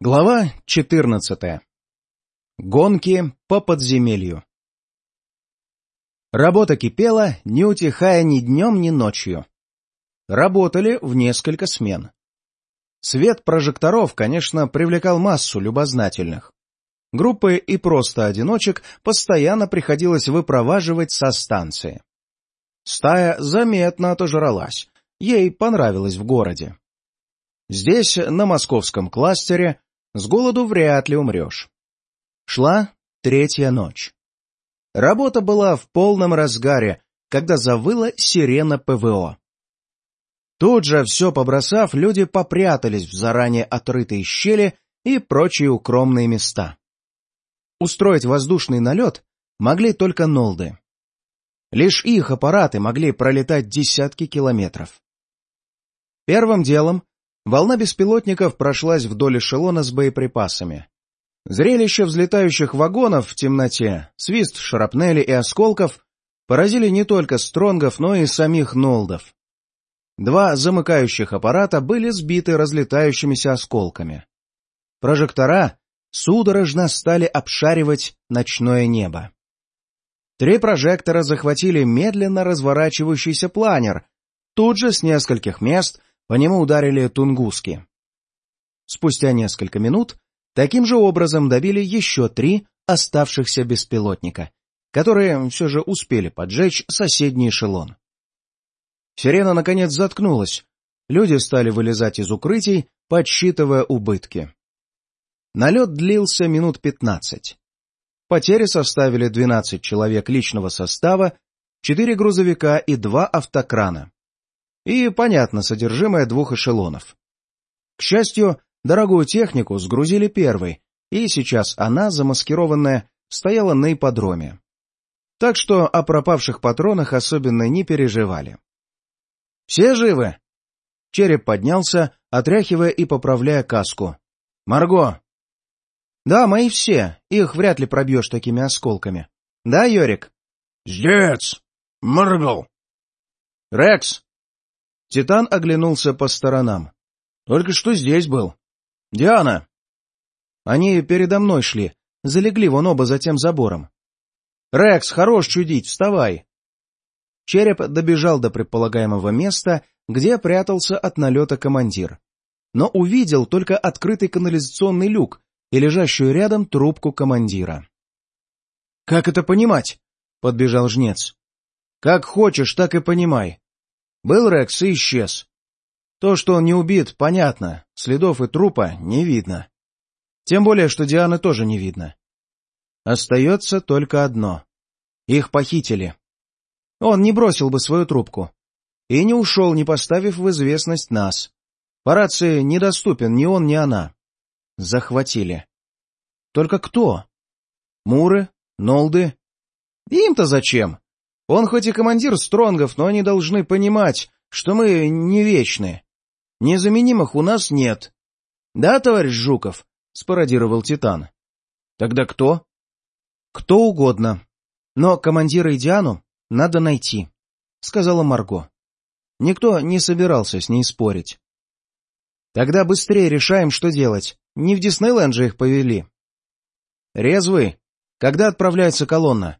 Глава 14. Гонки по подземелью. Работа кипела, не утихая ни днем, ни ночью. Работали в несколько смен. Свет прожекторов, конечно, привлекал массу любознательных. Группы и просто одиночек постоянно приходилось выпроваживать со станции. Стая заметно отожралась, ей понравилось в городе. Здесь, на московском кластере, с голоду вряд ли умрешь. Шла третья ночь. Работа была в полном разгаре, когда завыла сирена ПВО. Тут же, все побросав, люди попрятались в заранее отрытые щели и прочие укромные места. Устроить воздушный налет могли только нолды. Лишь их аппараты могли пролетать десятки километров. Первым делом Волна беспилотников прошлась вдоль эшелона с боеприпасами. Зрелище взлетающих вагонов в темноте, свист шрапнели и осколков поразили не только стронгов, но и самих нолдов. Два замыкающих аппарата были сбиты разлетающимися осколками. Прожектора судорожно стали обшаривать ночное небо. Три прожектора захватили медленно разворачивающийся планер. Тут же с нескольких мест по нему ударили тунгуски. Спустя несколько минут таким же образом добили еще три оставшихся беспилотника, которые все же успели поджечь соседний эшелон. Сирена, наконец, заткнулась. Люди стали вылезать из укрытий, подсчитывая убытки. Налет длился минут пятнадцать. Потери составили 12 человек личного состава, 4 грузовика и 2 автокрана и, понятно, содержимое двух эшелонов. К счастью, дорогую технику сгрузили первой, и сейчас она, замаскированная, стояла на ипподроме. Так что о пропавших патронах особенно не переживали. «Все живы?» Череп поднялся, отряхивая и поправляя каску. «Марго!» «Да, мои все. Их вряд ли пробьешь такими осколками. Да, Йорик?» «Здец! Маргл!» «Рекс, Титан оглянулся по сторонам. Только что здесь был. Диана! Они передо мной шли, залегли вон оба за тем забором. Рекс, хорош чудить, вставай! Череп добежал до предполагаемого места, где прятался от налета командир. Но увидел только открытый канализационный люк и лежащую рядом трубку командира. — Как это понимать? — подбежал жнец. — Как хочешь, так и понимай. Был Рекс и исчез. То, что он не убит, понятно, следов и трупа не видно. Тем более, что Дианы тоже не видно. Остается только одно. Их похитили. Он не бросил бы свою трубку. И не ушел, не поставив в известность нас. По рации недоступен ни он, ни она. Захватили. Только кто? Муры? Нолды? Им-то зачем? Он хоть и командир Стронгов, но они должны понимать, что мы не вечны. Незаменимых у нас нет. — Да, товарищ Жуков? — спародировал Титан. — Тогда кто? — Кто угодно. Но командира и Диану надо найти, — сказала Марго. Никто не собирался с ней спорить. — Тогда быстрее решаем, что делать. Не в Диснейленд же их повели. — Резвый, когда отправляется колонна?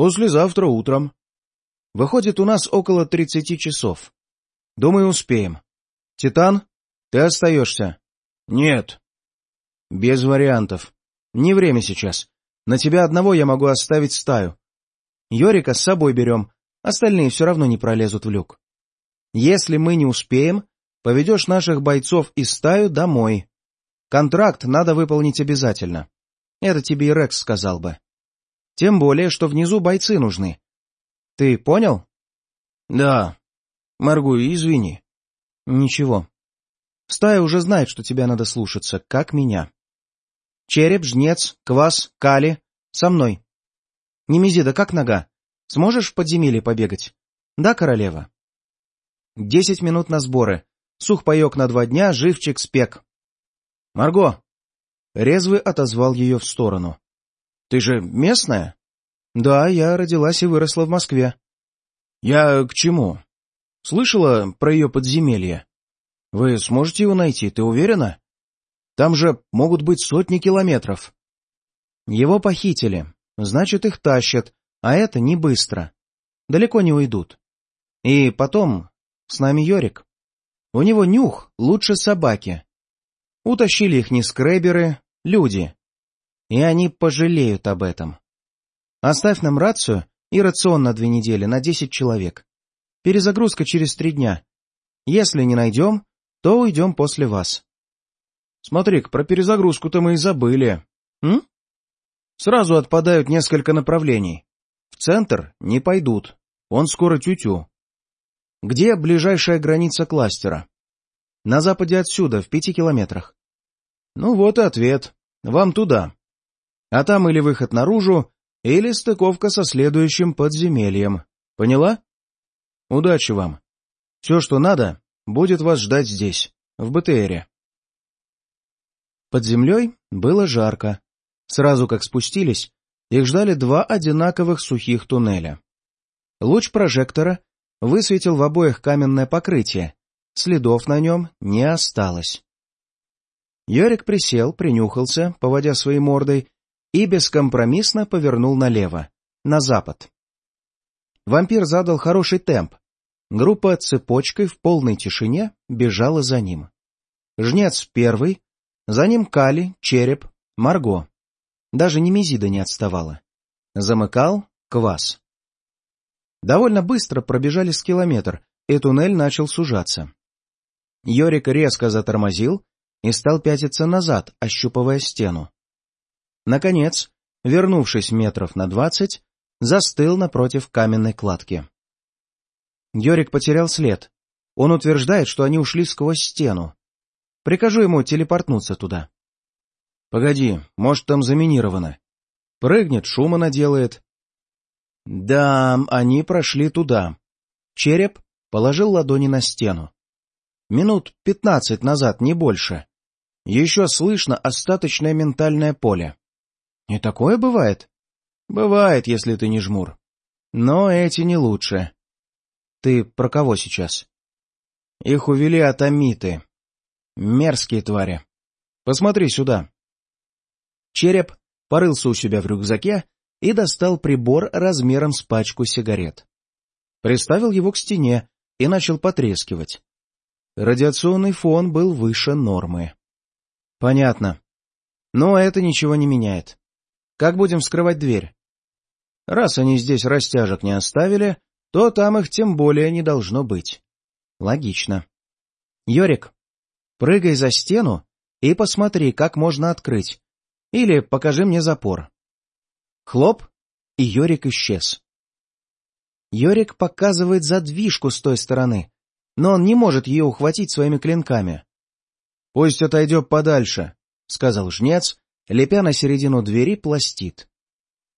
Послезавтра утром. Выходит, у нас около тридцати часов. Думаю, успеем. Титан, ты остаешься? Нет. Без вариантов. Не время сейчас. На тебя одного я могу оставить стаю. Йорика с собой берем, остальные все равно не пролезут в люк. Если мы не успеем, поведешь наших бойцов и стаю домой. Контракт надо выполнить обязательно. Это тебе и Рекс сказал бы. Тем более, что внизу бойцы нужны. Ты понял? Да. Маргу, извини. Ничего. Стая уже знает, что тебя надо слушаться, как меня. Череп, жнец, квас, кали. Со мной. Немезида, как нога? Сможешь в подземелье побегать? Да, королева? Десять минут на сборы. Сухпайок на два дня, живчик, спек. Марго! Резвый отозвал ее в сторону. Ты же местная? Да, я родилась и выросла в Москве. Я к чему? Слышала про ее подземелье? Вы сможете его найти, ты уверена? Там же могут быть сотни километров. Его похитили, значит, их тащат, а это не быстро. Далеко не уйдут. И потом, с нами Йорик. У него нюх лучше собаки. Утащили их не скреберы, люди. И они пожалеют об этом. Оставь нам рацию и рацион на две недели, на десять человек. Перезагрузка через три дня. Если не найдем, то уйдем после вас. Смотри про перезагрузку-то мы и забыли. М? Сразу отпадают несколько направлений. В центр не пойдут. Он скоро тю-тю. Где ближайшая граница кластера? На западе отсюда, в пяти километрах. Ну вот и ответ. Вам туда. А там или выход наружу, или стыковка со следующим подземельем. Поняла? Удачи вам. Все, что надо, будет вас ждать здесь, в БТРе. Под землей было жарко. Сразу как спустились, их ждали два одинаковых сухих туннеля. Луч прожектора высветил в обоих каменное покрытие, следов на нем не осталось. Йорик присел, принюхался, поводя своей мордой, и бескомпромиссно повернул налево, на запад. Вампир задал хороший темп. Группа цепочкой в полной тишине бежала за ним. Жнец первый, за ним Кали, Череп, Марго. Даже Немезида не отставала. Замыкал Квас. Довольно быстро пробежали с километр, и туннель начал сужаться. Йорик резко затормозил и стал пятиться назад, ощупывая стену. Наконец, вернувшись метров на двадцать, застыл напротив каменной кладки. Йорик потерял след. Он утверждает, что они ушли сквозь стену. Прикажу ему телепортнуться туда. Погоди, может, там заминировано. Прыгнет, шума наделает. Да, они прошли туда. Череп положил ладони на стену. Минут пятнадцать назад, не больше. Еще слышно остаточное ментальное поле. Не такое бывает? Бывает, если ты не жмур. Но эти не лучше. Ты про кого сейчас? Их увели от Амиты. Мерзкие твари. Посмотри сюда. Череп порылся у себя в рюкзаке и достал прибор размером с пачку сигарет. Приставил его к стене и начал потрескивать. Радиационный фон был выше нормы. Понятно. Но это ничего не меняет. Как будем вскрывать дверь? Раз они здесь растяжек не оставили, то там их тем более не должно быть. Логично. Йорик, Прыгай за стену и посмотри, как можно открыть. Или покажи мне запор. Хлоп, и Йорик исчез. Йорик показывает задвижку с той стороны, но он не может ее ухватить своими клинками. — Пусть отойдет подальше, — сказал жнец, лепя на середину двери пластит.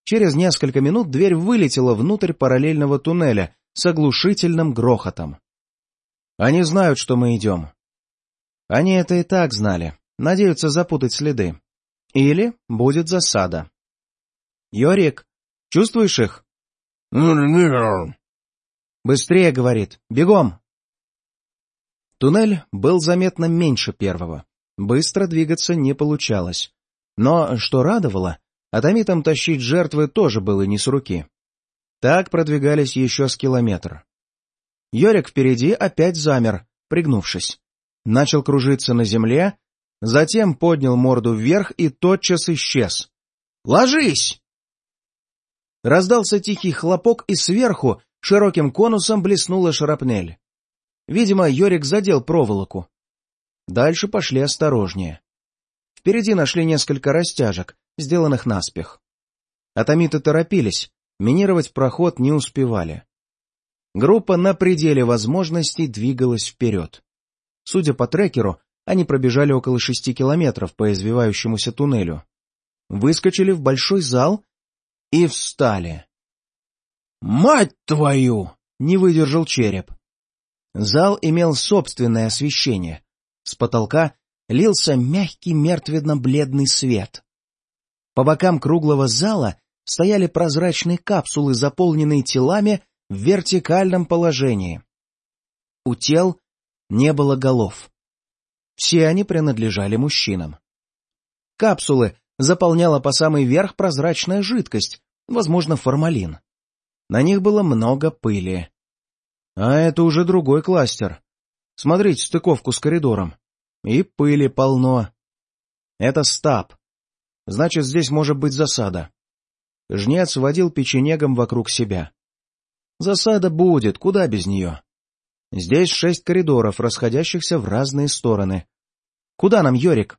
Через несколько минут дверь вылетела внутрь параллельного туннеля с оглушительным грохотом. Они знают, что мы идем. Они это и так знали, надеются запутать следы. Или будет засада. Йорик, чувствуешь их? Быстрее, говорит. Бегом! Туннель был заметно меньше первого. Быстро двигаться не получалось. Но, что радовало, атомитам тащить жертвы тоже было не с руки. Так продвигались еще с километр. Йорик впереди опять замер, пригнувшись начал кружиться на земле, затем поднял морду вверх и тотчас исчез. «Ложись!» Раздался тихий хлопок, и сверху широким конусом блеснула шарапнель. Видимо, Йорик задел проволоку. Дальше пошли осторожнее. Впереди нашли несколько растяжек, сделанных наспех. Атомиты торопились, минировать проход не успевали. Группа на пределе возможностей двигалась вперед. Судя по трекеру, они пробежали около шести километров по извивающемуся туннелю. Выскочили в большой зал и встали. «Мать твою!» — не выдержал череп. Зал имел собственное освещение. С потолка лился мягкий мертвенно-бледный свет. По бокам круглого зала стояли прозрачные капсулы, заполненные телами в вертикальном положении. У тел не было голов. Все они принадлежали мужчинам. Капсулы заполняла по самый верх прозрачная жидкость, возможно, формалин. На них было много пыли. А это уже другой кластер. Смотрите стыковку с коридором. И пыли полно. Это стаб. Значит, здесь может быть засада. Жнец водил печенегом вокруг себя. Засада будет, куда без нее. Здесь шесть коридоров, расходящихся в разные стороны. Куда нам, Йорик?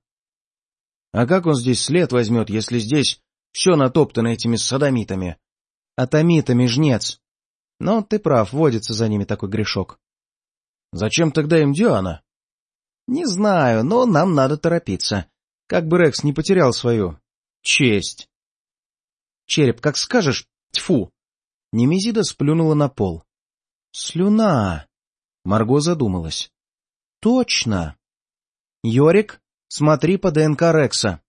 А как он здесь след возьмет, если здесь все натоптано этими садомитами? Атомитами, жнец. Но ты прав, водится за ними такой грешок. Зачем тогда им Диана? Не знаю, но нам надо торопиться. Как бы Рекс не потерял свою честь. Череп, как скажешь, тьфу! Немезида сплюнула на пол. Слюна! Марго задумалась. Точно! Йорик, смотри по ДНК Рекса.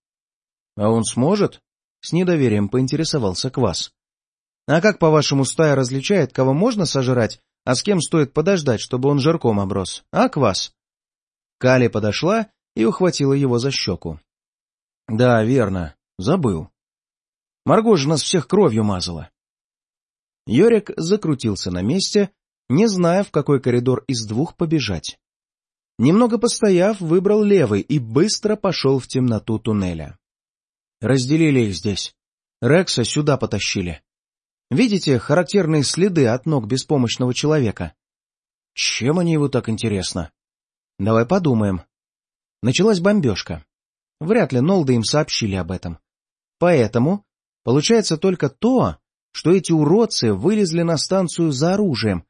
А он сможет? С недоверием поинтересовался Квас. А как, по-вашему, стая различает, кого можно сожрать, а с кем стоит подождать, чтобы он жирком оброс? А, Квас? Кали подошла и ухватила его за щеку. — Да, верно. Забыл. Марго же нас всех кровью мазала. Йорик закрутился на месте, не зная, в какой коридор из двух побежать. Немного постояв, выбрал левый и быстро пошел в темноту туннеля. Разделили их здесь. Рекса сюда потащили. Видите характерные следы от ног беспомощного человека? Чем они его так интересно? Давай подумаем. Началась бомбежка. Вряд ли Нолды им сообщили об этом. Поэтому получается только то, что эти уродцы вылезли на станцию за оружием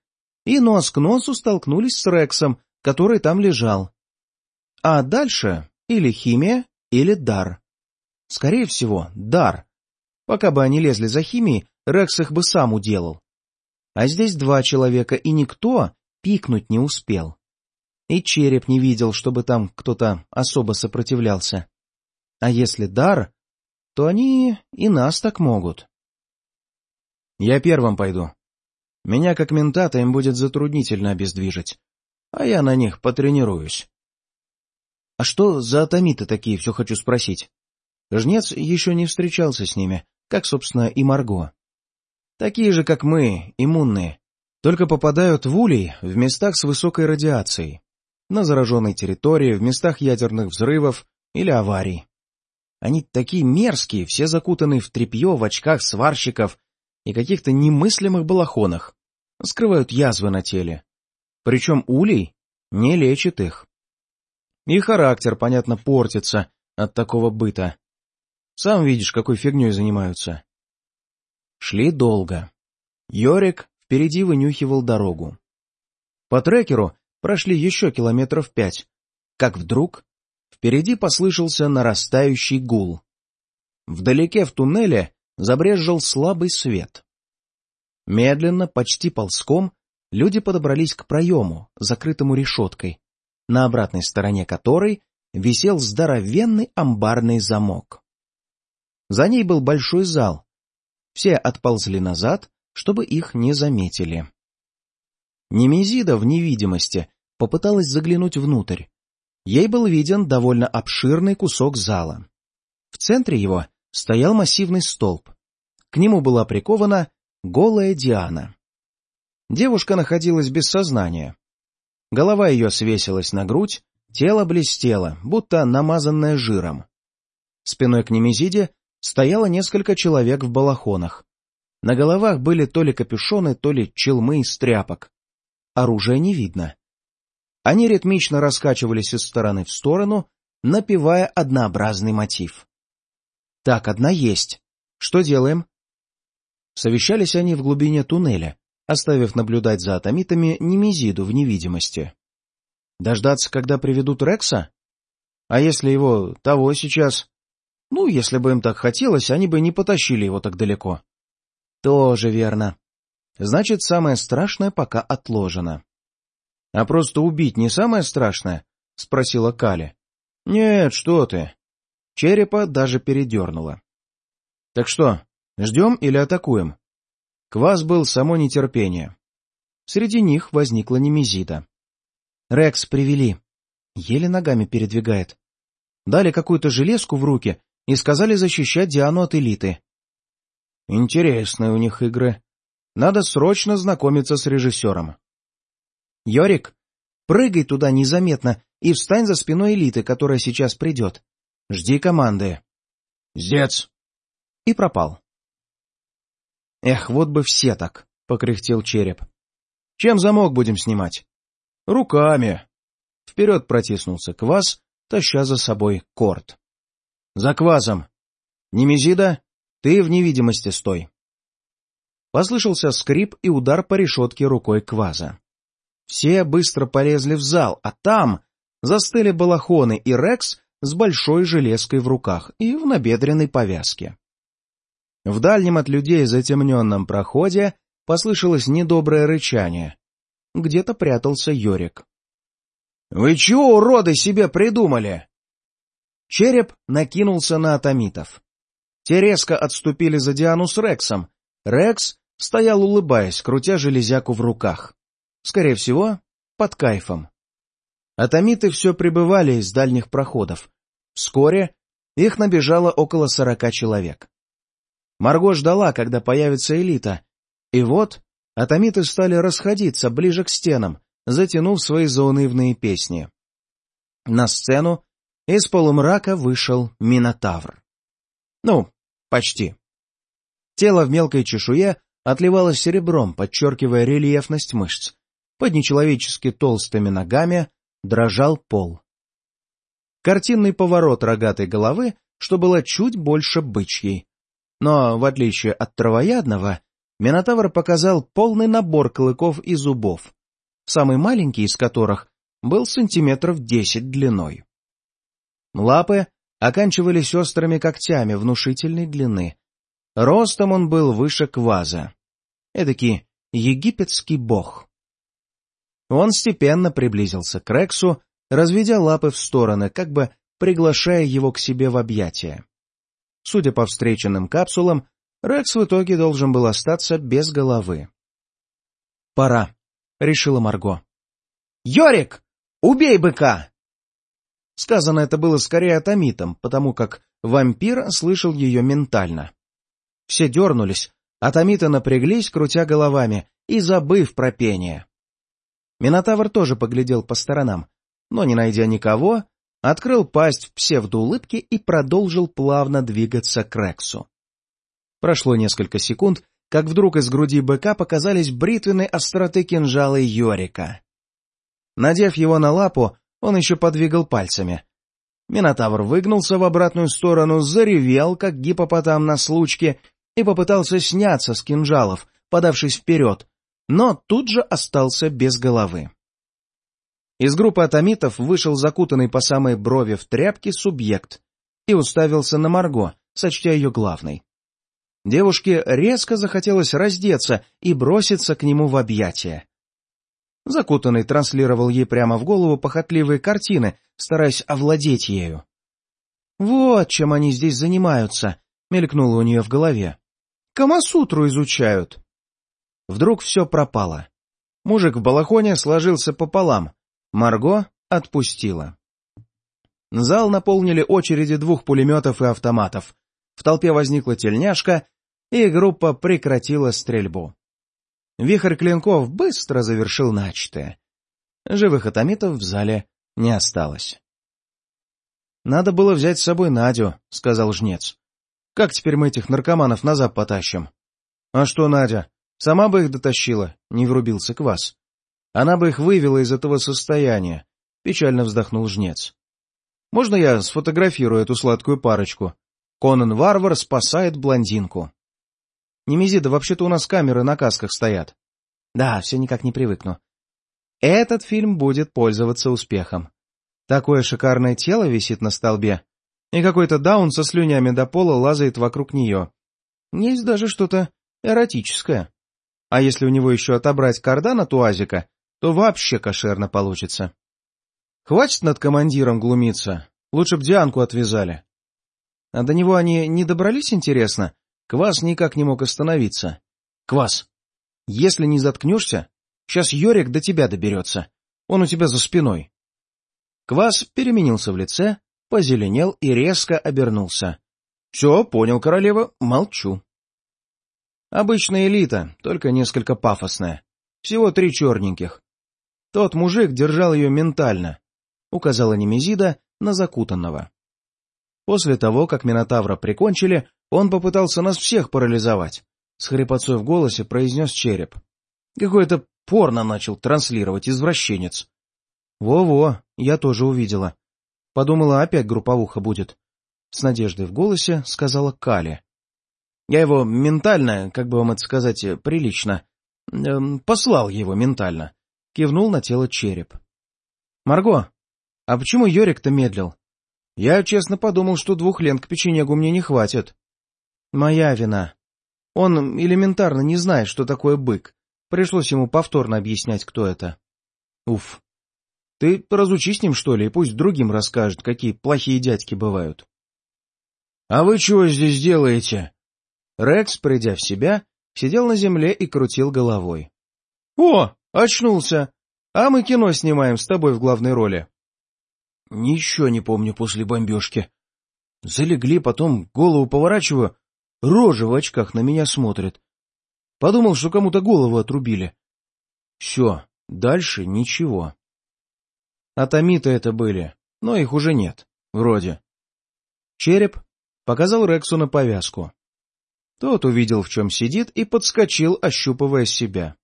и нос к носу столкнулись с Рексом, который там лежал. А дальше или химия, или дар. Скорее всего, дар. Пока бы они лезли за химией, Рекс их бы сам уделал. А здесь два человека, и никто пикнуть не успел. И череп не видел, чтобы там кто-то особо сопротивлялся. А если дар, то они и нас так могут. Я первым пойду. Меня как ментата им будет затруднительно обездвижить, а я на них потренируюсь. А что за атомиты такие, все хочу спросить. Жнец еще не встречался с ними, как, собственно, и Марго. Такие же, как мы, иммунные, только попадают в улей в местах с высокой радиацией, на зараженной территории, в местах ядерных взрывов или аварий. Они такие мерзкие, все закутанные в тряпье, в очках сварщиков и каких-то немыслимых балахонах. Скрывают язвы на теле. Причем улей не лечит их. И характер, понятно, портится от такого быта. Сам видишь, какой фигней занимаются. Шли долго. Йорик впереди вынюхивал дорогу. По трекеру прошли еще километров пять, как вдруг Впереди послышался нарастающий гул. Вдалеке в туннеле забрезжил слабый свет. Медленно, почти ползком, люди подобрались к проему, закрытому решеткой, на обратной стороне которой висел здоровенный амбарный замок. За ней был большой зал. Все отползли назад, чтобы их не заметили. Немезида в невидимости попыталась заглянуть внутрь, Ей был виден довольно обширный кусок зала. В центре его стоял массивный столб. К нему была прикована голая Диана. Девушка находилась без сознания. Голова ее свесилась на грудь, тело блестело, будто намазанное жиром. Спиной к Немезиде стояло несколько человек в балахонах. На головах были то ли капюшоны, то ли челмы из тряпок. Оружия не видно. Они ритмично раскачивались из стороны в сторону, напевая однообразный мотив. «Так, одна есть. Что делаем?» Совещались они в глубине туннеля, оставив наблюдать за атомитами Немезиду в невидимости. Дождаться, когда приведут Рекса? А если его того сейчас? Ну, если бы им так хотелось, они бы не потащили его так далеко. Тоже верно. Значит, самое страшное пока отложено. — А просто убить не самое страшное? — спросила Кали. — Нет, что ты. Черепа даже передернула. — Так что, ждем или атакуем? Квас был само нетерпение. Среди них возникла Немезида. — Рекс привели. Еле ногами передвигает. Дали какую-то железку в руки и сказали защищать Диану от элиты. Интересные у них игры. Надо срочно знакомиться с режиссером. Йорик, прыгай туда незаметно и встань за спиной элиты, которая сейчас придет. Жди команды. Здец. И пропал. Эх, вот бы все так, — покряхтел череп. Чем замок будем снимать? Руками. Вперед протиснулся квас, таща за собой корт. За квазом. Немезида, ты в невидимости стой. Послышался скрип и удар по решетке рукой кваза. Все быстро полезли в зал, а там застыли балахоны и Рекс с большой железкой в руках и в набедренной повязке. В дальнем от людей затемненном проходе послышалось недоброе рычание. Где-то прятался Йорик. — Вы чего, уроды, себе придумали? Череп накинулся на атомитов. Те резко отступили за Диану с Рексом. Рекс стоял улыбаясь, крутя железяку в руках. Скорее всего, под кайфом. Атомиты все прибывали из дальних проходов. Вскоре их набежало около сорока человек. Марго ждала, когда появится элита. И вот атомиты стали расходиться ближе к стенам, затянув свои заунывные песни. На сцену из полумрака вышел Минотавр. Ну, почти. Тело в мелкой чешуе отливалось серебром, подчеркивая рельефность мышц. Под нечеловечески толстыми ногами дрожал пол. Картинный поворот рогатой головы, что было чуть больше бычьей. Но, в отличие от травоядного, Минотавр показал полный набор клыков и зубов, самый маленький из которых был сантиметров десять длиной. Лапы оканчивались острыми когтями внушительной длины. Ростом он был выше кваза. Эдакий египетский бог. Он степенно приблизился к Рексу, разведя лапы в стороны, как бы приглашая его к себе в объятия. Судя по встреченным капсулам, Рекс в итоге должен был остаться без головы. «Пора», — решила Марго. «Йорик, убей быка!» Сказано это было скорее атомитом, потому как вампир слышал ее ментально. Все дернулись, атомиты напряглись, крутя головами и забыв про пение. Минотавр тоже поглядел по сторонам, но, не найдя никого, открыл пасть в псевдоулыбке и продолжил плавно двигаться к Рексу. Прошло несколько секунд, как вдруг из груди быка показались бритвенные остроты кинжала Йорика. Надев его на лапу, он еще подвигал пальцами. Минотавр выгнулся в обратную сторону, заревел, как гипопотам на случке, и попытался сняться с кинжалов, подавшись вперед, но тут же остался без головы. Из группы атомитов вышел закутанный по самой брови в тряпке субъект и уставился на Марго, сочтя ее главной. Девушке резко захотелось раздеться и броситься к нему в объятия. Закутанный транслировал ей прямо в голову похотливые картины, стараясь овладеть ею. «Вот чем они здесь занимаются», — мелькнуло у нее в голове. «Камасутру изучают». Вдруг все пропало. Мужик в балахоне сложился пополам. Марго отпустила. Зал наполнили очереди двух пулеметов и автоматов. В толпе возникла тельняшка, и группа прекратила стрельбу. Вихрь клинков быстро завершил начатое. Живых атомитов в зале не осталось. «Надо было взять с собой Надю», — сказал жнец. «Как теперь мы этих наркоманов назад потащим?» «А что, Надя? Сама бы их дотащила», — не врубился Квас. «Она бы их вывела из этого состояния», — печально вздохнул жнец. «Можно я сфотографирую эту сладкую парочку? Конан Варвар спасает блондинку». Немезида, вообще-то у нас камеры на касках стоят. Да, все никак не привыкну. Этот фильм будет пользоваться успехом. Такое шикарное тело висит на столбе, и какой-то даун со слюнями до пола лазает вокруг нее. Есть даже что-то эротическое. А если у него еще отобрать кардан от уазика, то вообще кошерно получится. Хватит над командиром глумиться, лучше б Дианку отвязали. А до него они не добрались, интересно? Квас никак не мог остановиться. «Квас, если не заткнешься, сейчас Йорик до тебя доберется. Он у тебя за спиной». Квас переменился в лице, позеленел и резко обернулся. Все, понял, королева, молчу. Обычная элита, только несколько пафосная. Всего три черненьких. Тот мужик держал ее ментально, указала Немезида на закутанного. После того, как Минотавра прикончили, он попытался нас всех парализовать. С хрипотцой в голосе произнес череп. Какое-то порно начал транслировать, извращенец. Во-во, я тоже увидела. Подумала, опять групповуха будет. С надеждой в голосе сказала Кали. Я его ментально, как бы вам это сказать, прилично, э, послал его ментально. Кивнул на тело череп. Марго, а почему Йорик-то медлил? Я честно подумал, что двух лент к печенегу мне не хватит. Моя вина. Он элементарно не знает, что такое бык. Пришлось ему повторно объяснять, кто это. Уф. Ты разучи с ним, что ли, и пусть другим расскажет, какие плохие дядьки бывают. — А вы чего здесь делаете? Рекс, придя в себя, сидел на земле и крутил головой. — О, очнулся! А мы кино снимаем с тобой в главной роли. — Ничего не помню после бомбежки. Залегли, потом голову поворачиваю, рожа в очках на меня смотрит. Подумал, что кому-то голову отрубили. Все, дальше ничего. Атомиты это были, но их уже нет, вроде. Череп показал Рексу на повязку. Тот увидел, в чем сидит, и подскочил, ощупывая себя.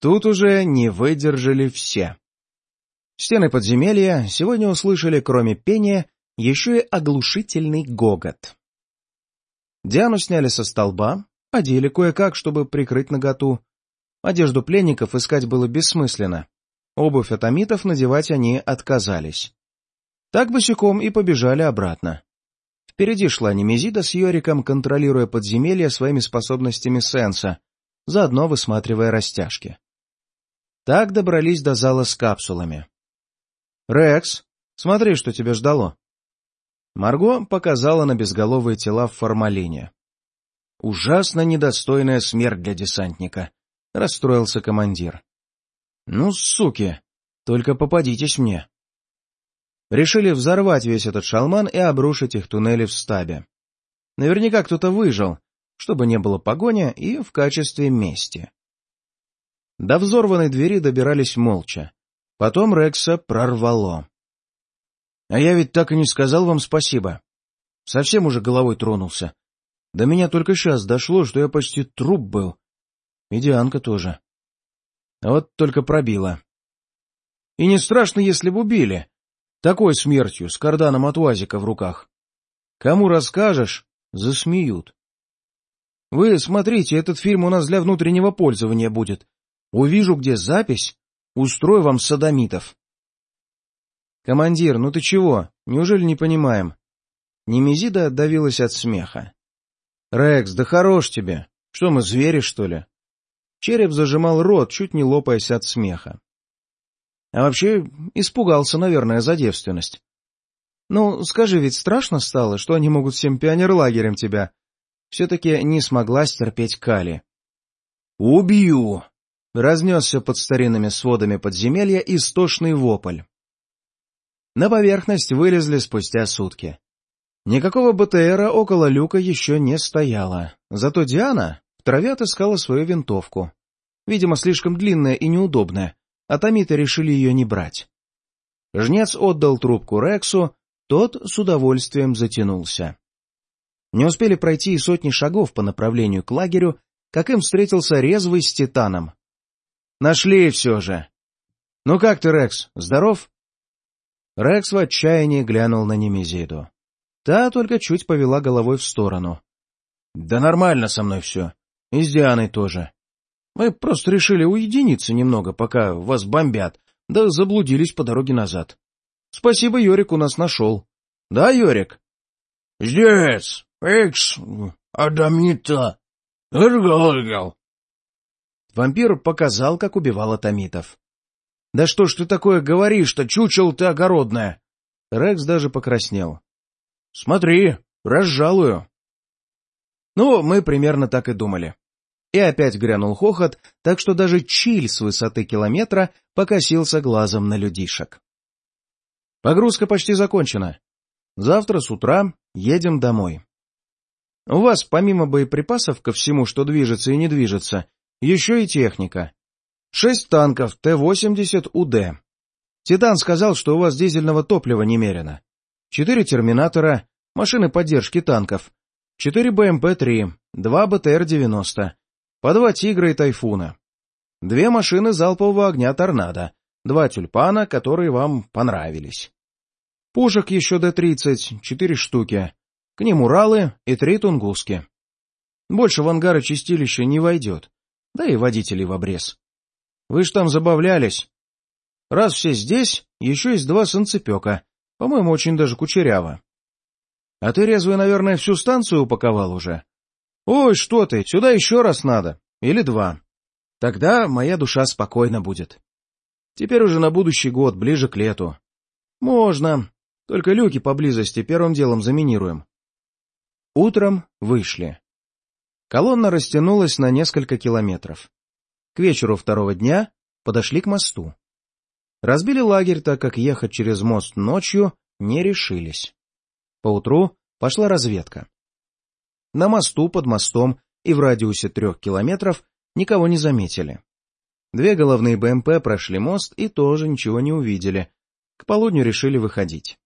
Тут уже не выдержали все. Стены подземелья сегодня услышали, кроме пения, еще и оглушительный гогот. Диану сняли со столба, одели кое-как, чтобы прикрыть наготу. Одежду пленников искать было бессмысленно. Обувь атомитов надевать они отказались. Так босиком и побежали обратно. Впереди шла Немезида с Йориком, контролируя подземелье своими способностями сенса, заодно высматривая растяжки. Так добрались до зала с капсулами. «Рекс, смотри, что тебя ждало». Марго показала на безголовые тела в формалине. «Ужасно недостойная смерть для десантника», — расстроился командир. «Ну, суки, только попадитесь мне». Решили взорвать весь этот шалман и обрушить их туннели в стабе. Наверняка кто-то выжил, чтобы не было погоня и в качестве мести. До взорванной двери добирались молча. Потом Рекса прорвало. — А я ведь так и не сказал вам спасибо. Совсем уже головой тронулся. До меня только сейчас дошло, что я почти труп был. И Дианка тоже. А вот только пробила. И не страшно, если бы убили. Такой смертью, с карданом от УАЗика в руках. Кому расскажешь, засмеют. Вы смотрите, этот фильм у нас для внутреннего пользования будет. Увижу, где запись, устрою вам садомитов. Командир, ну ты чего? Неужели не понимаем? Немезида отдавилась от смеха. Рекс, да хорош тебе. Что мы, звери, что ли? Череп зажимал рот, чуть не лопаясь от смеха. А вообще, испугался, наверное, за девственность. Ну, скажи, ведь страшно стало, что они могут всем пионерлагерем тебя? Все-таки не смогла стерпеть Кали. «Убью!» — разнесся под старинными сводами подземелья истошный вопль. На поверхность вылезли спустя сутки. Никакого БТРа около люка еще не стояло, зато Диана в траве отыскала свою винтовку. Видимо, слишком длинная и неудобная, а Томита решили ее не брать. Жнец отдал трубку Рексу, тот с удовольствием затянулся. Не успели пройти и сотни шагов по направлению к лагерю, как им встретился резвый с Титаном. «Нашли все же!» «Ну как ты, Рекс, здоров?» Рекс в отчаянии глянул на Немезиду. Та только чуть повела головой в сторону. «Да нормально со мной все. И с Дианой тоже. Мы просто решили уединиться немного, пока вас бомбят, да заблудились по дороге назад. Спасибо, Йорик у нас нашел. Да, Йорик? — Здесь, экс, адамита, гыргал Вампир показал, как убивал атомитов. — Да что ж ты такое говоришь-то, чучел ты огородное? Рекс даже покраснел. — Смотри, разжалую. Ну, мы примерно так и думали. И опять грянул хохот, так что даже Чиль с высоты километра покосился глазом на людишек. Погрузка почти закончена. Завтра с утра едем домой. У вас, помимо боеприпасов ко всему, что движется и не движется, еще и техника. Шесть танков Т-80УД. Титан сказал, что у вас дизельного топлива немерено. Четыре терминатора, машины поддержки танков, четыре БМП-3, два БТР-90, по два «Тигра» и «Тайфуна». Две машины залпового огня «Торнадо», два «Тюльпана», которые вам понравились. Пушек еще Д-30, четыре штуки, к ним Уралы и три Тунгуски. Больше в ангары чистилища не войдет, да и водителей в обрез. Вы ж там забавлялись. Раз все здесь, еще есть два санцепека, по-моему, очень даже кучеряво. А ты, резвый, наверное, всю станцию упаковал уже? Ой, что ты, сюда еще раз надо. Или два. Тогда моя душа спокойна будет. Теперь уже на будущий год, ближе к лету. Можно. Только люки поблизости первым делом заминируем. Утром вышли. Колонна растянулась на несколько километров. К вечеру второго дня подошли к мосту. Разбили лагерь, так как ехать через мост ночью не решились. Поутру пошла разведка. На мосту, под мостом и в радиусе трех километров никого не заметили. Две головные БМП прошли мост и тоже ничего не увидели. К полудню решили выходить.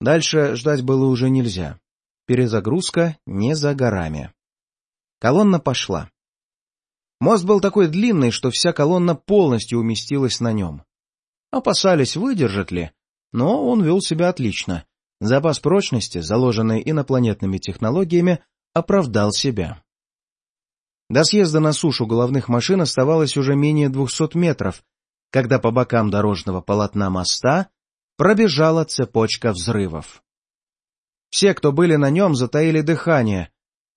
Дальше ждать было уже нельзя. Перезагрузка не за горами. Колонна пошла. Мост был такой длинный, что вся колонна полностью уместилась на нем. Опасались, выдержит ли, но он вел себя отлично. Запас прочности, заложенный инопланетными технологиями, оправдал себя. До съезда на сушу головных машин оставалось уже менее двухсот метров, когда по бокам дорожного полотна моста пробежала цепочка взрывов. Все, кто были на нем, затаили дыхание.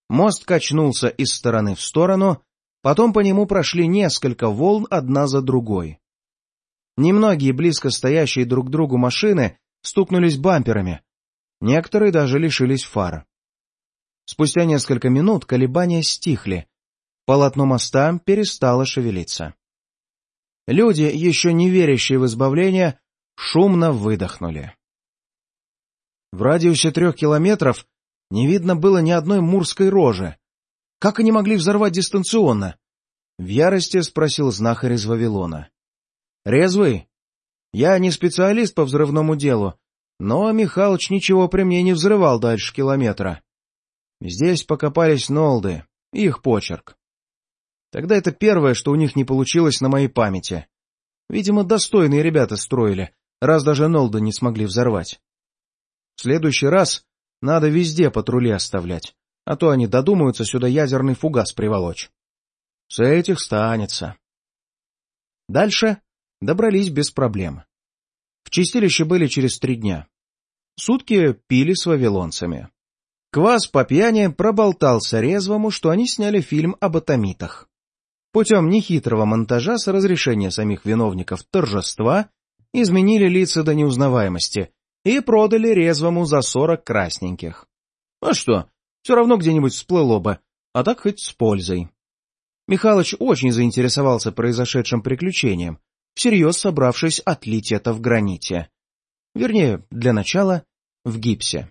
Мост качнулся из стороны в сторону, потом по нему прошли несколько волн одна за другой. Немногие близко стоящие друг к другу машины стукнулись бамперами, некоторые даже лишились фар. Спустя несколько минут колебания стихли, полотно моста перестало шевелиться. Люди, еще не верящие в избавление, шумно выдохнули. В радиусе трех километров не видно было ни одной мурской рожи. Как они могли взорвать дистанционно? В ярости спросил знахарь из Вавилона. — Резвый? Я не специалист по взрывному делу, но Михалыч ничего при мне не взрывал дальше километра. Здесь покопались Нолды, их почерк. Тогда это первое, что у них не получилось на моей памяти. Видимо, достойные ребята строили, раз даже Нолды не смогли взорвать. В следующий раз надо везде патрули оставлять, а то они додумаются сюда ядерный фугас приволочь. С этих станется. Дальше добрались без проблем. В чистилище были через три дня. Сутки пили с вавилонцами. Квас по пьяни проболтался резвому, что они сняли фильм об атомитах. Путем нехитрого монтажа с разрешения самих виновников торжества изменили лица до неузнаваемости и продали резвому за сорок красненьких. А что, все равно где-нибудь всплыло бы, а так хоть с пользой. Михалыч очень заинтересовался произошедшим приключением, всерьез собравшись отлить это в граните. Вернее, для начала, в гипсе.